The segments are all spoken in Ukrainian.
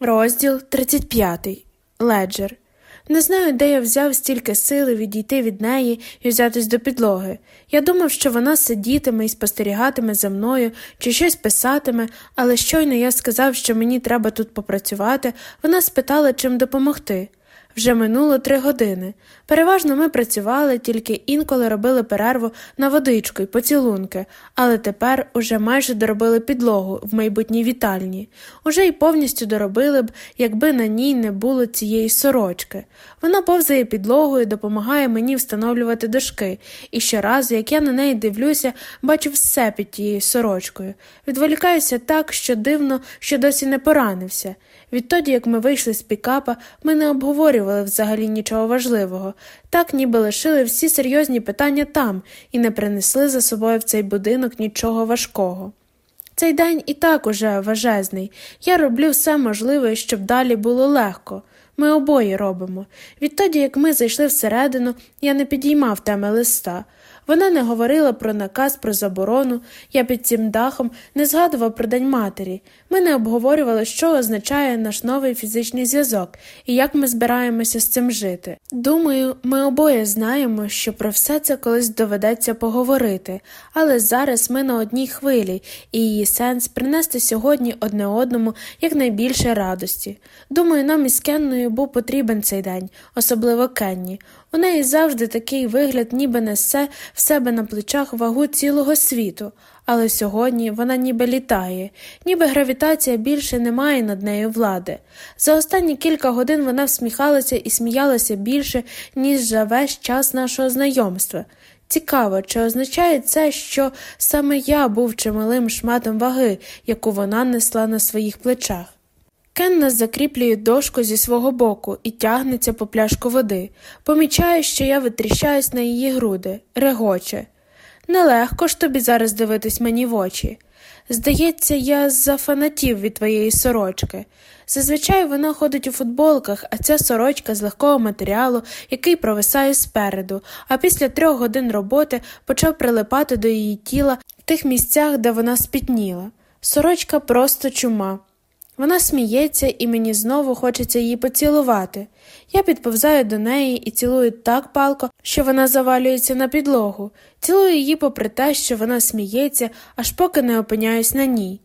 Розділ 35. Леджер. Не знаю, де я взяв стільки сили відійти від неї і взятись до підлоги. Я думав, що вона сидітиме і спостерігатиме за мною чи щось писатиме, але щойно я сказав, що мені треба тут попрацювати, вона спитала, чим допомогти. Вже минуло три години. Переважно ми працювали, тільки інколи робили перерву на водичку й поцілунки, але тепер уже майже доробили підлогу в майбутній вітальні. Уже й повністю доробили б, якби на ній не було цієї сорочки. Вона повзає підлогою, допомагає мені встановлювати дошки, і щоразу, як я на неї дивлюся, бачу все під тією сорочкою. Відволікаюся так, що дивно, що досі не поранився. Відтоді, як ми вийшли з пікапа, ми не обговорювали взагалі нічого важливого, так ніби лишили всі серйозні питання там і не принесли за собою в цей будинок нічого важкого. Цей день і так уже важезний. Я роблю все можливе, щоб далі було легко. Ми обоє робимо. Відтоді, як ми зайшли всередину, я не підіймав теми листа. Вона не говорила про наказ, про заборону, я під цим дахом не згадував про День матері. Ми не обговорювали, що означає наш новий фізичний зв'язок і як ми збираємося з цим жити. Думаю, ми обоє знаємо, що про все це колись доведеться поговорити, але зараз ми на одній хвилі, і її сенс принести сьогодні одне одному якнайбільше радості. Думаю, нам із Кенною був потрібен цей день, особливо Кенні. У неї завжди такий вигляд, ніби несе в себе на плечах вагу цілого світу, але сьогодні вона ніби літає, ніби гравітація більше не має над нею влади. За останні кілька годин вона всміхалася і сміялася більше, ніж за весь час нашого знайомства. Цікаво, чи означає це, що саме я був чималим шматом ваги, яку вона несла на своїх плечах. Кенна закріплює дошку зі свого боку і тягнеться по пляшку води. Помічає, що я витріщаюсь на її груди, регоче. Нелегко ж тобі зараз дивитись мені в очі. Здається, я зафанатів від твоєї сорочки. Зазвичай вона ходить у футболках, а ця сорочка з легкого матеріалу, який провисає спереду, а після трьох годин роботи почав прилипати до її тіла в тих місцях, де вона спітніла. Сорочка просто чума. Вона сміється, і мені знову хочеться її поцілувати. Я підповзаю до неї і цілую так палко, що вона завалюється на підлогу, цілую її попри те, що вона сміється, аж поки не опиняюсь на ній.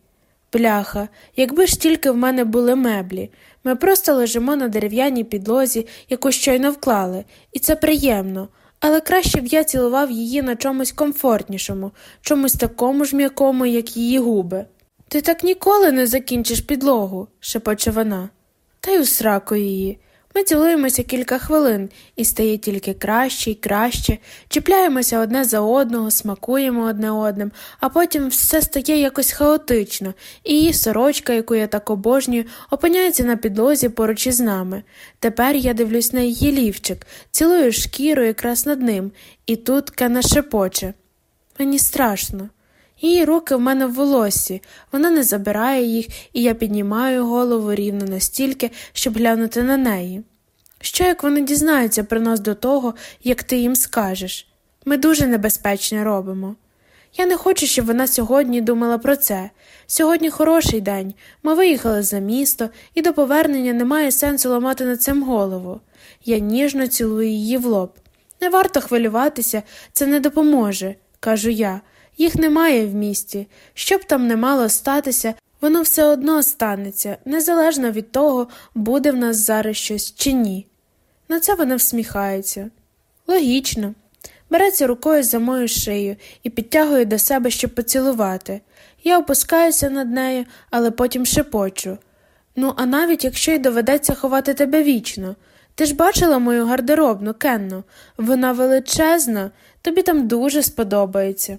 Бляха, якби ж тільки в мене були меблі. Ми просто лежимо на дерев'яній підлозі, яку щойно вклали, і це приємно. Але краще б я цілував її на чомусь комфортнішому, чомусь такому ж м'якому, як її губи. Ти так ніколи не закінчиш підлогу, шепоче вона. Та й у сраку її. Ми цілуємося кілька хвилин і стає тільки краще і краще, чіпляємося одне за одного, смакуємо одне одним, а потім все стає якось хаотично, і її сорочка, яку я так обожнюю, опиняється на підлозі поруч із нами. Тепер я дивлюсь на її лівчик, цілую шкіру якраз над ним, і тут Кена шепоче. Мені страшно. Її руки в мене в волоссі, вона не забирає їх, і я піднімаю голову рівно настільки, щоб глянути на неї. Що як вони дізнаються про нас до того, як ти їм скажеш? Ми дуже небезпечно робимо. Я не хочу, щоб вона сьогодні думала про це. Сьогодні хороший день, ми виїхали за місто, і до повернення немає сенсу ламати над цим голову. Я ніжно цілую її в лоб. Не варто хвилюватися, це не допоможе, кажу я. Їх немає в місті. Що б там не мало статися, воно все одно станеться, незалежно від того, буде в нас зараз щось чи ні. На це вона всміхається. Логічно. Береться рукою за мою шию і підтягує до себе, щоб поцілувати. Я опускаюся над нею, але потім шепочу. Ну, а навіть якщо й доведеться ховати тебе вічно. Ти ж бачила мою гардеробну, Кенно? Вона величезна, тобі там дуже сподобається.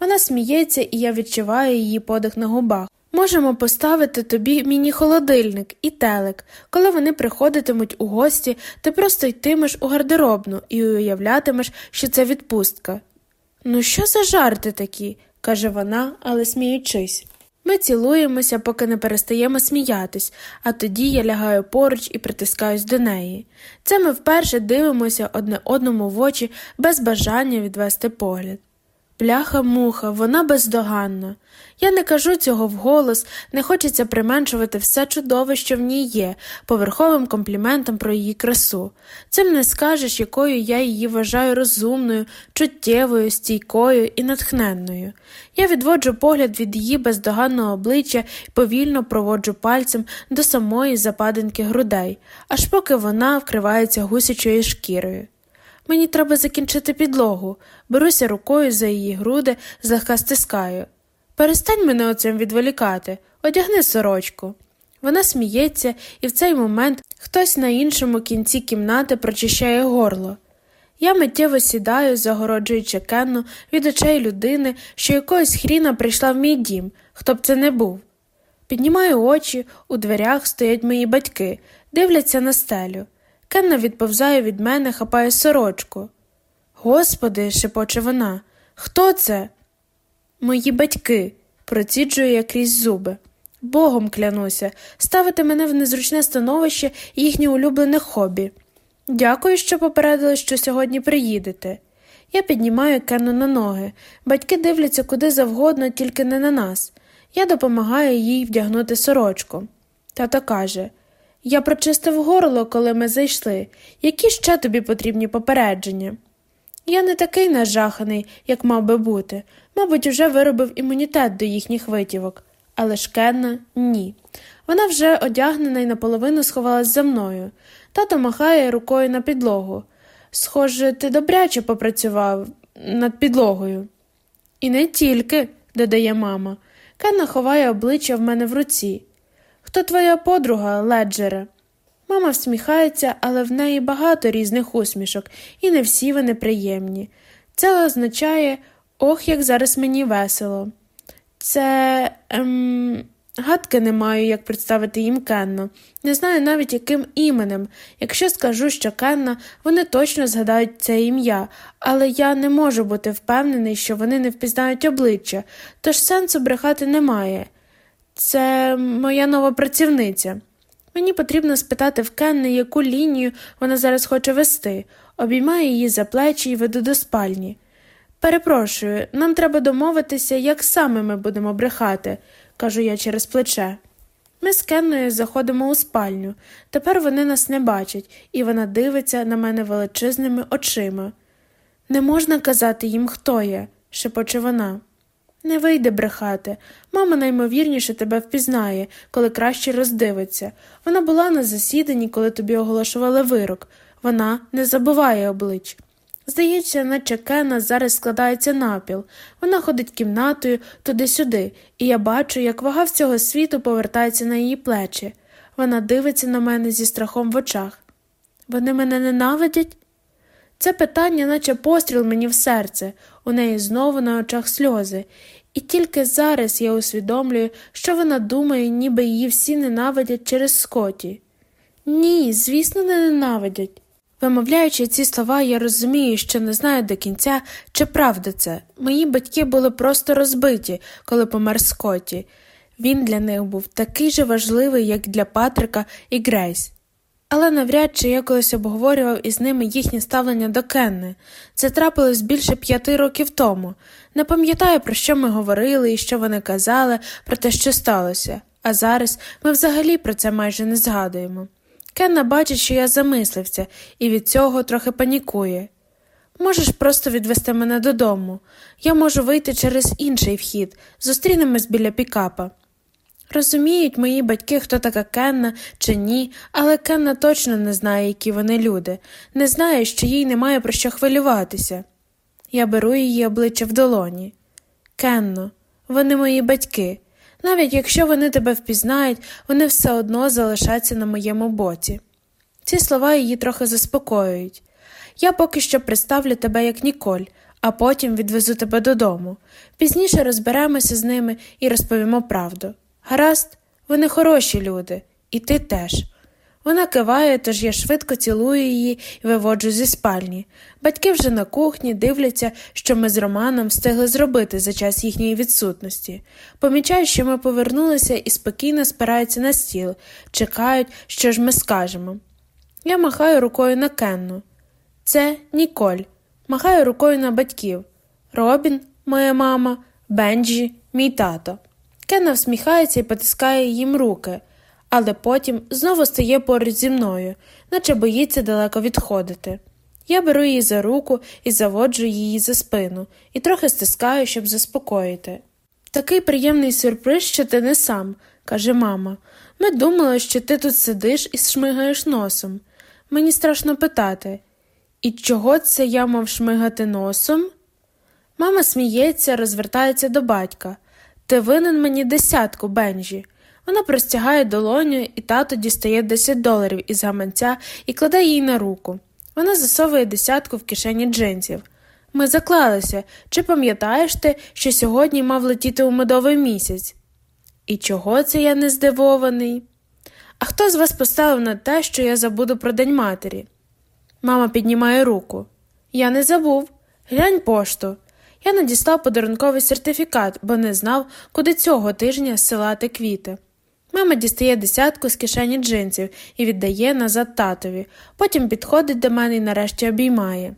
Вона сміється, і я відчуваю її подих на губах. Можемо поставити тобі міні-холодильник і телек. Коли вони приходитимуть у гості, ти просто йтимеш у гардеробну і уявлятимеш, що це відпустка. Ну, що за жарти такі? каже вона, але сміючись. Ми цілуємося, поки не перестаємо сміятись, а тоді я лягаю поруч і притискаюсь до неї. Це ми вперше дивимося одне одному в очі без бажання відвести погляд. Бляха муха, вона бездоганна. Я не кажу цього вголос, не хочеться применшувати все чудове, що в ній є, поверховим компліментом про її красу. Цим не скажеш, якою я її вважаю розумною, чуттєвою, стійкою і натхненною. Я відводжу погляд від її бездоганного обличчя і повільно проводжу пальцем до самої западинки грудей, аж поки вона вкривається гусячою шкірою. Мені треба закінчити підлогу, беруся рукою за її груди, злегка стискаю. Перестань мене оцим відволікати, одягни сорочку. Вона сміється, і в цей момент хтось на іншому кінці кімнати прочищає горло. Я миттєво сідаю, загороджуючи Кенну від очей людини, що якогось хріна прийшла в мій дім, хто б це не був. Піднімаю очі, у дверях стоять мої батьки, дивляться на стелю. Кенна відповзає від мене, хапає сорочку. Господи, шепоче вона, хто це? Мої батьки, проціджую я крізь зуби. Богом клянуся, ставити мене в незручне становище їхнє улюблене хобі. Дякую, що попередили, що сьогодні приїдете. Я піднімаю Кенну на ноги. Батьки дивляться куди завгодно, тільки не на нас. Я допомагаю їй вдягнути сорочку. Тато каже Я прочистив горло, коли ми зайшли. Які ще тобі потрібні попередження? Я не такий нажаханий, як мав би бути. Мабуть, уже виробив імунітет до їхніх витівок. Але ж Кенна ні. Вона вже одягнена і наполовину сховалась за мною. Тато махає рукою на підлогу. Схоже, ти добряче попрацював над підлогою. І не тільки, додає мама. Кенна ховає обличчя в мене в руці. Хто твоя подруга, леджере? Мама всміхається, але в неї багато різних усмішок, і не всі вони приємні. Це означає ох, як зараз мені весело. Це. ем... Гадки не маю, як представити їм Кенно. Не знаю навіть яким іменем. Якщо скажу, що Кенна, вони точно згадають це ім'я, але я не можу бути впевнений, що вони не впізнають обличчя, тож сенсу брехати немає. Це моя нова працівниця. Мені потрібно спитати в Кенни, яку лінію вона зараз хоче вести, обіймаю її за плечі і веду до спальні. Перепрошую, нам треба домовитися, як саме ми будемо брехати, кажу я через плече. Ми з Кенною заходимо у спальню. Тепер вони нас не бачать, і вона дивиться на мене величезними очима. Не можна казати їм, хто я, шепоче вона. Не вийде брехати. Мама наймовірніше тебе впізнає, коли краще роздивиться. Вона була на засіданні, коли тобі оголошували вирок. Вона не забуває облич. Здається, наче Кена зараз складається напіл. Вона ходить кімнатою туди-сюди, і я бачу, як вага всього світу повертається на її плечі. Вона дивиться на мене зі страхом в очах. Вони мене ненавидять? Це питання, наче постріл мені в серце, у неї знову на очах сльози, і тільки зараз я усвідомлюю, що вона думає, ніби її всі ненавидять через Скоті. Ні, звісно, не ненавидять. Вимовляючи ці слова, я розумію, що не знаю до кінця, чи правда це. Мої батьки були просто розбиті, коли помер Скотті. Він для них був такий же важливий, як для Патрика і Грейс. Але навряд чи я колись обговорював із ними їхнє ставлення до Кенни. Це трапилось більше п'яти років тому. Не пам'ятаю, про що ми говорили і що вони казали, про те, що сталося, а зараз ми взагалі про це майже не згадуємо. Кенна бачить, що я замислився, і від цього трохи панікує. Можеш просто відвести мене додому. Я можу вийти через інший вхід, зустрінемось біля пікапа. Розуміють мої батьки, хто така Кенна чи ні, але Кенна точно не знає, які вони люди, не знає, що їй немає про що хвилюватися. Я беру її обличчя в долоні. Кенно, вони мої батьки. Навіть якщо вони тебе впізнають, вони все одно залишаться на моєму боці. Ці слова її трохи заспокоюють. Я поки що представлю тебе як Ніколь, а потім відвезу тебе додому. Пізніше розберемося з ними і розповімо правду. Гаразд, вони хороші люди, і ти теж. Вона киває, тож я швидко цілую її і виводжу зі спальні. Батьки вже на кухні дивляться, що ми з Романом встигли зробити за час їхньої відсутності. Помічають, що ми повернулися і спокійно спираються на стіл, чекають, що ж ми скажемо. Я махаю рукою на Кенну. Це Ніколь. Махаю рукою на батьків. Робін, моя мама, Бенджі, мій тато. Кенна всміхається і потискає їм руки, але потім знову стає поруч зі мною, наче боїться далеко відходити. Я беру її за руку і заводжу її за спину і трохи стискаю, щоб заспокоїти. Такий приємний сюрприз, що ти не сам, каже мама. Ми думали, що ти тут сидиш і шмигаєш носом. Мені страшно питати. І чого це я мав шмигати носом? Мама сміється, розвертається до батька. Ти винен мені десятку, Бенжі. Вона простягає долоню, і тато дістає 10 доларів із гаманця і кладе їй на руку. Вона засовує десятку в кишені джинсів. Ми заклалися. Чи пам'ятаєш ти, що сьогодні мав летіти у медовий місяць? І чого це я не здивований? А хто з вас поставив на те, що я забуду про День матері? Мама піднімає руку. Я не забув. Глянь пошту. Я надіслав подарунковий сертифікат, бо не знав, куди цього тижня силати квіти. Мама дістає десятку з кишені джинсів і віддає назад татові, потім підходить до мене і нарешті обіймає.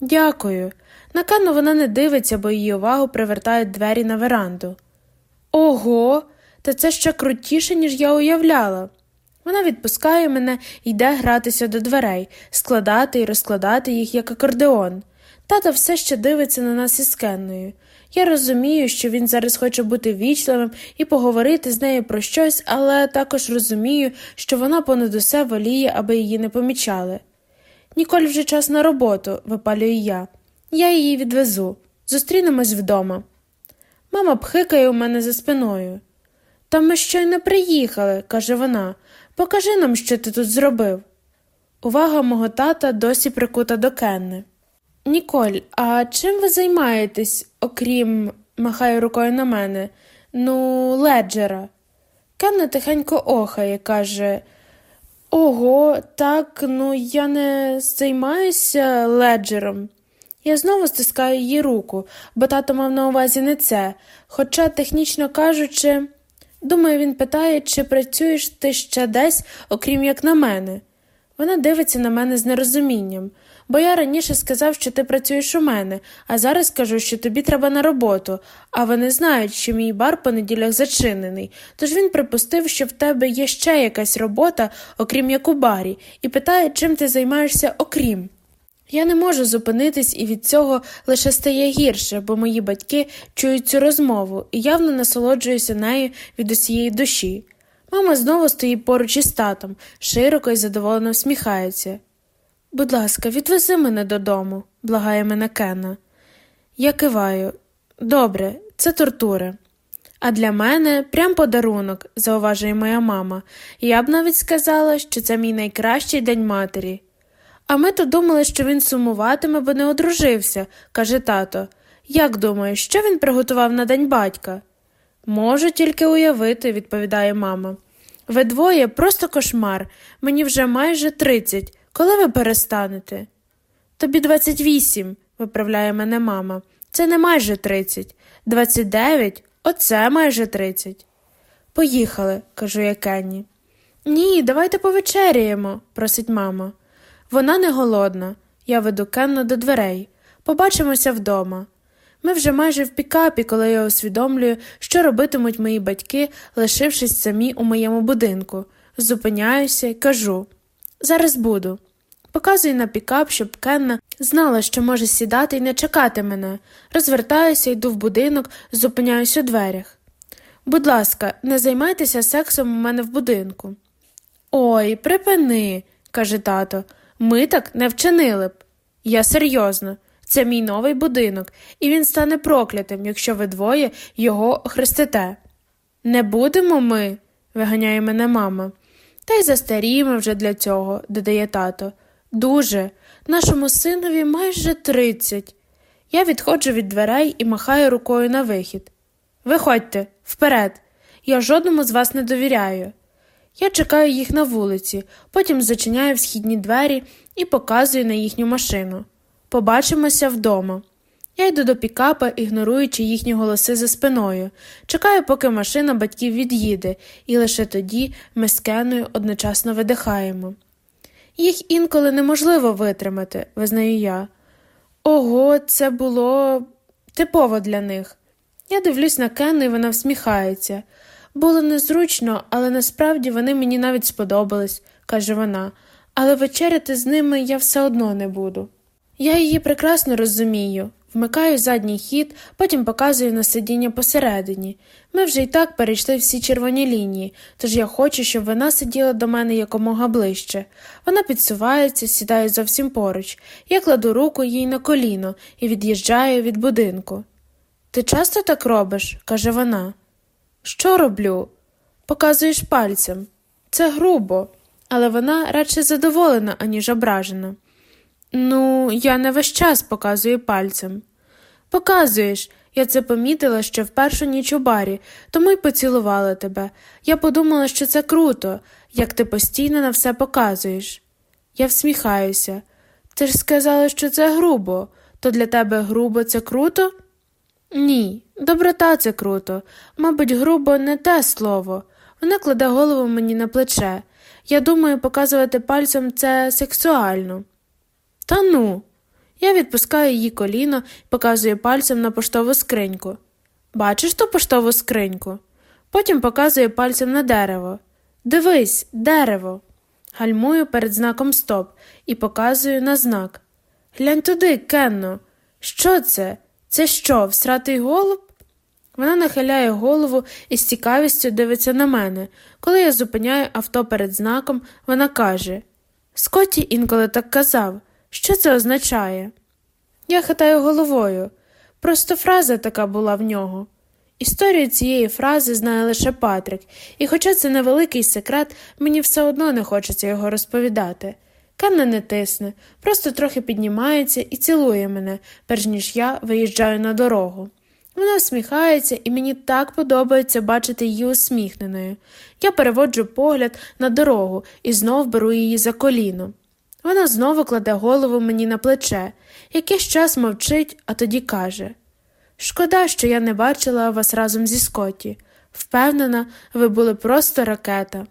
Дякую. На Канну вона не дивиться, бо її увагу привертають двері на веранду. Ого, та це ще крутіше, ніж я уявляла. Вона відпускає мене і йде гратися до дверей, складати і розкладати їх як акордеон. Тата все ще дивиться на нас із Кенною. Я розумію, що він зараз хоче бути вічливим і поговорити з нею про щось, але також розумію, що вона понад усе воліє, аби її не помічали. Ніколь вже час на роботу, випалюю я. Я її відвезу. Зустрінемось вдома. Мама пхикає у мене за спиною. Та ми щойно приїхали, каже вона. Покажи нам, що ти тут зробив. Увага мого тата досі прикута до Кенни. Ніколь, а чим ви займаєтесь, окрім, махає рукою на мене, ну, леджера? Кенна тихенько охає, каже. Ого, так, ну я не займаюся леджером. Я знову стискаю її руку, бо тато мав на увазі не це, хоча, технічно кажучи, думаю, він питає, чи працюєш ти ще десь, окрім як на мене. Вона дивиться на мене з нерозумінням, бо я раніше сказав, що ти працюєш у мене, а зараз кажу, що тобі треба на роботу, а вони знають, що мій бар по неділях зачинений, тож він припустив, що в тебе є ще якась робота, окрім як у барі, і питає, чим ти займаєшся окрім. Я не можу зупинитись і від цього лише стає гірше, бо мої батьки чують цю розмову і явно насолоджуюся нею від усієї душі. Мама знову стоїть поруч із татом, широко і задоволено всміхається. Будь ласка, відвези мене додому, благає мене Кенна. Я киваю. Добре, це тортури. А для мене прям подарунок, зауважує моя мама, я б навіть сказала, що це мій найкращий день матері. А ми то думали, що він сумуватиме, бо не одружився, каже тато. Як думаєш, що він приготував на день батька? Можу тільки уявити, відповідає мама. Ви двоє просто кошмар, мені вже майже тридцять. Коли ви перестанете? Тобі двадцять вісім, виправляє мене мама. Це не майже тридцять. Двадцять дев'ять оце майже тридцять. Поїхали, кажу я Кенні. Ні, давайте повечеряємо, просить мама. Вона не голодна. Я веду Кенну до дверей. Побачимося вдома. Ми вже майже в пікапі, коли я усвідомлюю, що робитимуть мої батьки, лишившись самі у моєму будинку. Зупиняюся і кажу зараз буду. Показую на пікап, щоб Кенна знала, що може сідати і не чекати мене. Розвертаюся, йду в будинок, зупиняюсь у дверях. Будь ласка, не займайтеся сексом у мене в будинку. Ой, припини, каже тато. Ми так не вчинили б. Я серйозно. Це мій новий будинок, і він стане проклятим, якщо ви двоє його хрестите. Не будемо ми, виганяє мене мама. Та й застаріємо вже для цього, додає тато. Дуже. Нашому синові майже тридцять. Я відходжу від дверей і махаю рукою на вихід. Виходьте, вперед. Я жодному з вас не довіряю. Я чекаю їх на вулиці, потім зачиняю всхідні двері і показую на їхню машину. Побачимося вдома. Я йду до пікапа, ігноруючи їхні голоси за спиною, чекаю, поки машина батьків від'їде, і лише тоді ми з Кеною одночасно видихаємо. Їх інколи неможливо витримати, визнаю я. Ого, це було Типово для них. Я дивлюсь на Кенну, і вона всміхається. Було незручно, але насправді вони мені навіть сподобались, каже вона, але вечеряти з ними я все одно не буду. Я її прекрасно розумію. Вмикаю задній хід, потім показую на сидіння посередині. Ми вже й так перейшли всі червоні лінії, тож я хочу, щоб вона сиділа до мене якомога ближче. Вона підсувається, сідає зовсім поруч. Я кладу руку їй на коліно і від'їжджаю від будинку. Ти часто так робиш? каже вона. Що роблю? Показуєш пальцем. Це грубо, але вона радше задоволена, аніж ображена. Ну, я не весь час показую пальцем. Показуєш, я це помітила ще в першу ніч у барі, тому й поцілувала тебе. Я подумала, що це круто, як ти постійно на все показуєш. Я всміхаюся. Ти ж сказала, що це грубо, то для тебе грубо це круто? Ні, доброта це круто. Мабуть, грубо не те слово. Вона кладе голову мені на плече. Я думаю, показувати пальцем це сексуально. Та ну. Я відпускаю її коліно і показую пальцем на поштову скриньку. Бачиш ту поштову скриньку? Потім показую пальцем на дерево. Дивись, дерево. Гальмую перед знаком стоп і показую на знак. Глянь туди, Кенно. Що це? Це що, всратий голуб? Вона нахиляє голову і з цікавістю дивиться на мене. Коли я зупиняю авто перед знаком, вона каже Скотті інколи так казав. Що це означає? Я хитаю головою. Просто фраза така була в нього. Історію цієї фрази знає лише Патрик, і, хоча це невеликий секрет, мені все одно не хочеться його розповідати. Канна не тисне, просто трохи піднімається і цілує мене, перш ніж я виїжджаю на дорогу. Вона всміхається, і мені так подобається бачити її усміхненою. Я переводжу погляд на дорогу і знов беру її за коліно. Вона знову кладе голову мені на плече, якийсь час мовчить, а тоді каже Шкода, що я не бачила вас разом зі Скотті. Впевнена, ви були просто ракета.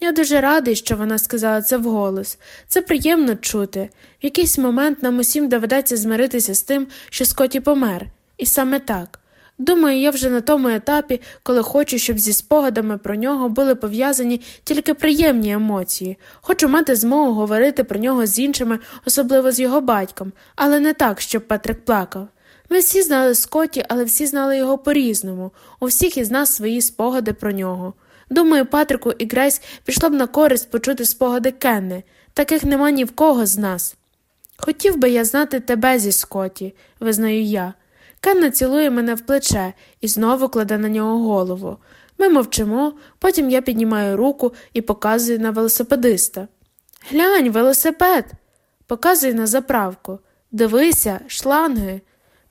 Я дуже радий, що вона сказала це вголос. Це приємно чути. В якийсь момент нам усім доведеться змиритися з тим, що Скотті помер, і саме так. Думаю, я вже на тому етапі, коли хочу, щоб зі спогадами про нього були пов'язані тільки приємні емоції, хочу мати змогу говорити про нього з іншими, особливо з його батьком, але не так, щоб Патрик плакав. Ми всі знали Скотті, але всі знали його по різному, у всіх із нас свої спогади про нього. Думаю, Патрику і Грейс пішло б на користь почути спогади Кенни, таких нема ні в кого з нас. Хотів би я знати тебе зі Скотті, визнаю я. Кенна цілує мене в плече і знову кладе на нього голову. Ми мовчимо, потім я піднімаю руку і показую на велосипедиста. Глянь, велосипед. Показую на заправку. Дивися, шланги.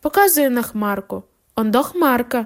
Показую на хмарку. Ондо хмарка.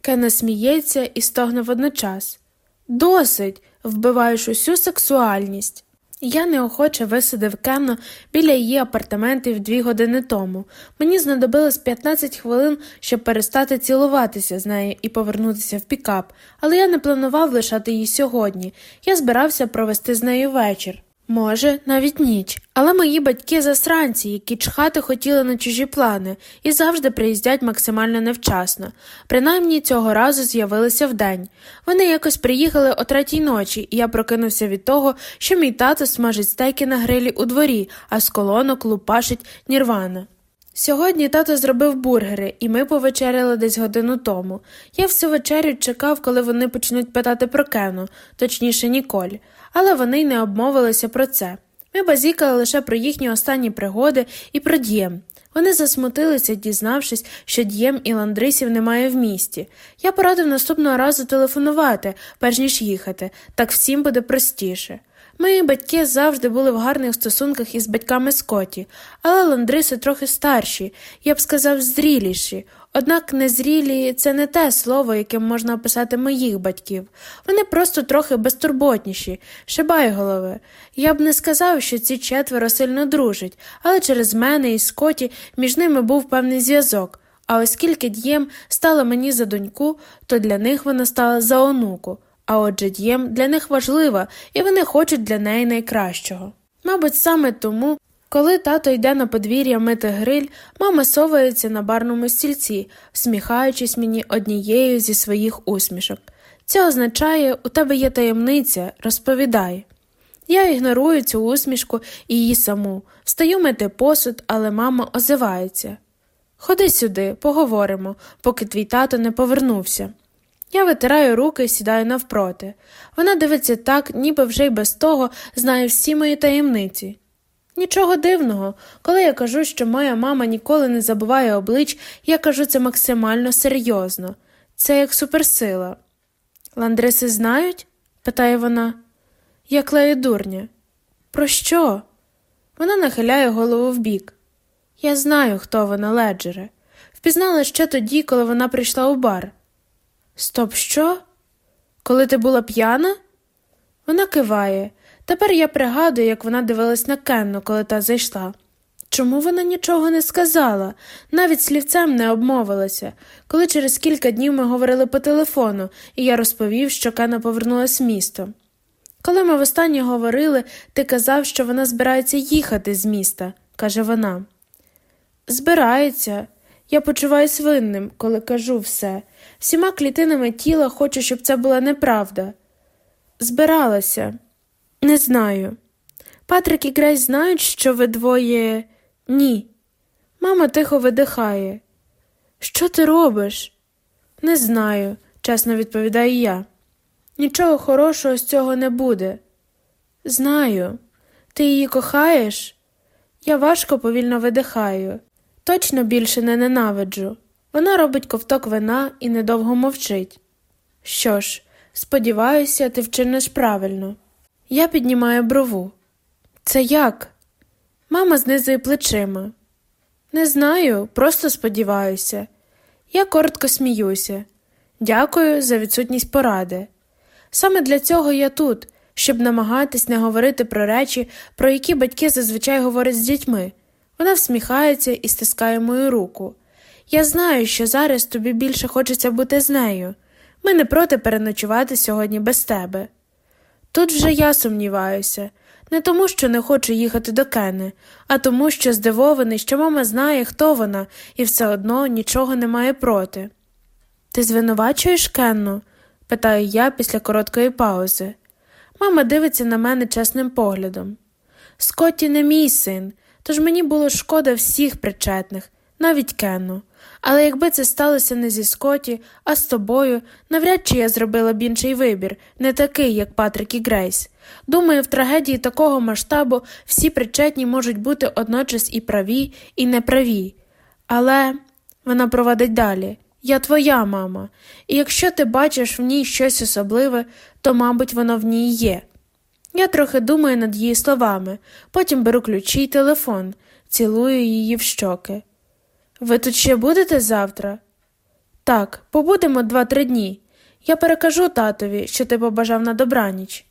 Кенна сміється і стогне водночас. Досить, вбиваєш усю сексуальність. Я неохоче висадив Кенна біля її апартаментів дві години тому. Мені знадобилось 15 хвилин, щоб перестати цілуватися з нею і повернутися в пікап, але я не планував лишати її сьогодні. Я збирався провести з нею вечір. Може, навіть ніч, але мої батьки засранці, які чхати хотіли на чужі плани і завжди приїздять максимально невчасно. Принаймні цього разу з'явилися вдень. Вони якось приїхали о третій ночі, і я прокинувся від того, що мій тато смажить стейки на грилі у дворі, а з колонок лупашить нірвана. Сьогодні тато зробив бургери, і ми повечеряли десь годину тому. Я всю вечерю чекав, коли вони почнуть питати про Кену, точніше, Ніколь але вони й не обмовилися про це. Ми базікали лише про їхні останні пригоди і про дієм. Вони засмутилися, дізнавшись, що дієм і ландрисів немає в місті. Я порадив наступного разу телефонувати, перш ніж їхати, так всім буде простіше. Мої батьки завжди були в гарних стосунках із батьками Скотті, але ландриси трохи старші, я б сказав, зріліші. Однак незрілі це не те слово, яким можна описати моїх батьків. Вони просто трохи безтурботніші, шибай голови. Я б не сказав, що ці четверо сильно дружать, але через мене і Скоті між ними був певний зв'язок. А оскільки дієм стала мені за доньку, то для них вона стала за онуку. А отже, дієм для них важлива, і вони хочуть для неї найкращого. Мабуть, саме тому Коли тато йде на подвір'я мити гриль, мама совається на барному стільці, всміхаючись мені однією зі своїх усмішок. Це означає, у тебе є таємниця, розповідай. Я ігнорую цю усмішку і її саму, встаю мити посуд, але мама озивається. Ходи сюди, поговоримо, поки твій тато не повернувся. Я витираю руки і сідаю навпроти. Вона дивиться так, ніби вже й без того знає всі мої таємниці. Нічого дивного, коли я кажу, що моя мама ніколи не забуває облич, я кажу це максимально серйозно. Це як суперсила. Ландриси знають? питає вона. Я клею дурня. Про що? Вона нахиляє голову вбік. Я знаю, хто вона, леджере. Впізнала ще тоді, коли вона прийшла у бар. Стоп, що? Коли ти була п'яна? Вона киває. Тепер я пригадую, як вона дивилась на Кенну, коли та зайшла. Чому вона нічого не сказала, навіть слівцем не обмовилася, коли через кілька днів ми говорили по телефону, і я розповів, що Кена повернулась в місто. Коли ми востаннє говорили, ти казав, що вона збирається їхати з міста, каже вона. Збирається. Я почуваюсь винним, коли кажу все. Всіма клітинами тіла хочу, щоб це була неправда. Збиралася, не знаю. Патрик і Грейс знають, що ви двоє. Ні. Мама тихо видихає. Що ти робиш? Не знаю, чесно відповідаю я. Нічого хорошого з цього не буде. Знаю. Ти її кохаєш? Я важко повільно видихаю. Точно більше не ненавиджу. Вона робить ковток вина і недовго мовчить. Що ж, сподіваюся, ти вчиниш правильно. Я піднімаю брову. Це як? Мама знизує плечима. Не знаю, просто сподіваюся. Я коротко сміюся. Дякую за відсутність поради. Саме для цього я тут, щоб намагатись не говорити про речі, про які батьки зазвичай говорять з дітьми. Вона всміхається і стискає мою руку. Я знаю, що зараз тобі більше хочеться бути з нею. Ми не проти переночувати сьогодні без тебе. Тут вже я сумніваюся, не тому, що не хочу їхати до Кени, а тому, що здивований, що мама знає, хто вона, і все одно нічого не має проти. Ти звинувачуєш Кенну? питаю я після короткої паузи. Мама дивиться на мене чесним поглядом. Скотті не мій син, тож мені було шкода всіх причетних, навіть Кенну. Але якби це сталося не зі Скотті, а з тобою, навряд чи я зробила б інший вибір, не такий, як Патрик і Грейс. Думаю, в трагедії такого масштабу всі причетні можуть бути одночас і праві, і неправі. Але вона проводить далі я твоя мама, і якщо ти бачиш в ній щось особливе, то, мабуть, воно в ній є. Я трохи думаю над її словами, потім беру ключі й телефон, цілую її в щоки. Ви тут ще будете завтра? Так, побудемо два-три дні. Я перекажу татові, що ти побажав на добраніч.